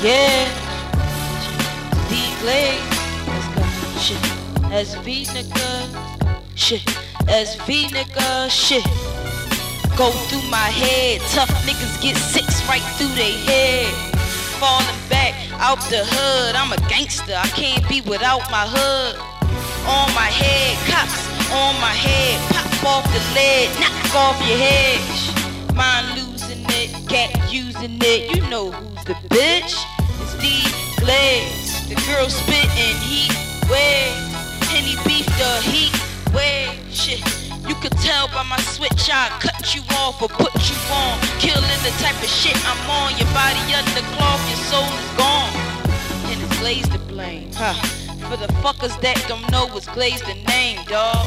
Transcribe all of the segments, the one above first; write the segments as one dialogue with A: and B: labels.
A: Yeah. D Glaze. Let's go. Shit. SV nigga. Shit. SV nigga. Shit. Go through my head. Tough niggas get six right through their head. Falling back out the hood. I'm a gangster. I can't be without my hood. On my head, cops on my head. Pop off the lid, knock off your head. Mind using it. You know who's the bitch? It's D Glaze. The girl spitting heat wave. Henny beef the heat wave. Shit. You could tell by my switch, I cut you off or put you on. Killing the type of shit I'm on. Your body under cloth, your soul is gone. And it's Glaze to blame, huh? For the fuckers that don't know what's Glaze the name, dawg.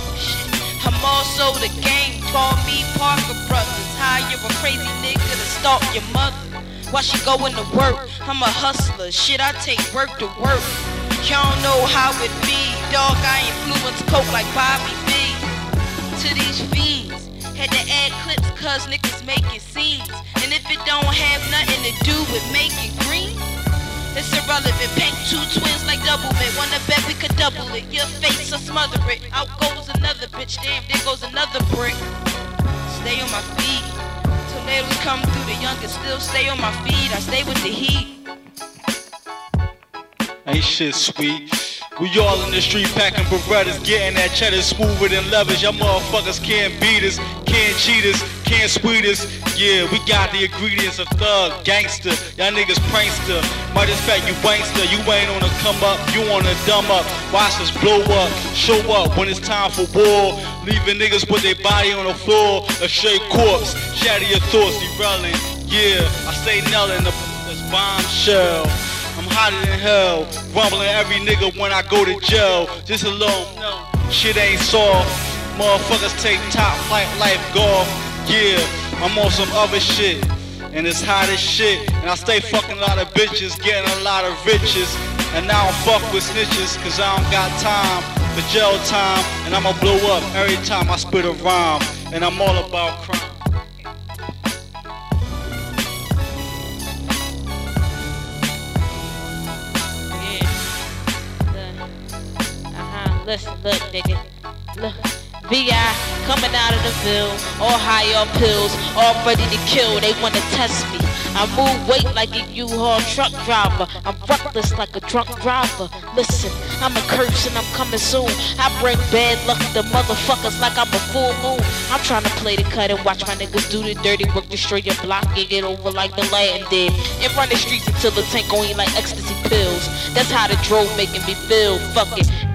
A: I'm also the game. Call me Parker Brothers. Hire a crazy nigga to stalk your mother. While she going to work, I'm a hustler. Shit, I take work to work. Y'all know how it be, dog. I influence coke like Bobby B to these fiends. Had to add clips cause niggas making scenes. And if it don't have nothing to do with making green, it's irrelevant. Paint two twins like double mint. Wanna bet we could double it. Your face will smother it. Out goes another bitch. Damn, there goes another brick. Stay on my feet. Tornadoes come through the youngest. Still stay on my feet. I stay with the heat.
B: Ain't shit sweet. We all in the street packing Berettas, getting that cheddar smoother than levers. Y'all motherfuckers can't beat us, can't cheat us, can't sweet us. Yeah, we got the ingredients of thug, gangster. Y'all niggas prankster. Might as fact you wankster. You ain't on a come up, you on a dumb up. Watch us blow up, show up when it's time for war. Leaving niggas with their body on the floor. A straight corpse, shatter your thoughts, derailing. Yeah, I say the this bombshell. I'm hotter than hell, rumbling every nigga when I go to jail. Just a little, shit ain't soft. Motherfuckers take top flight life golf. Yeah, I'm on some other shit. And it's hot as shit. And I stay fucking a lot of bitches, getting a lot of riches. And now I don't fuck with snitches, cause I don't got time for jail time. And I'ma blow up every time I spit a rhyme. And I'm all about crime.
A: Uh-huh. Listen, look, nigga. Look. VI coming out of the Ville, all high on pills, all ready to kill. They wanna test me. I move weight like a U-Haul truck driver. I'm reckless like a drunk driver. Listen, I'm a curse and I'm coming soon. I bring bad luck to motherfuckers like I'm a full moon. I'm trying to play the cut and watch my niggas do the dirty work, destroy your block and get over like the Latin did. And run the streets until the tank only like ecstasy pills. That's how the drove making me feel. Fuck it.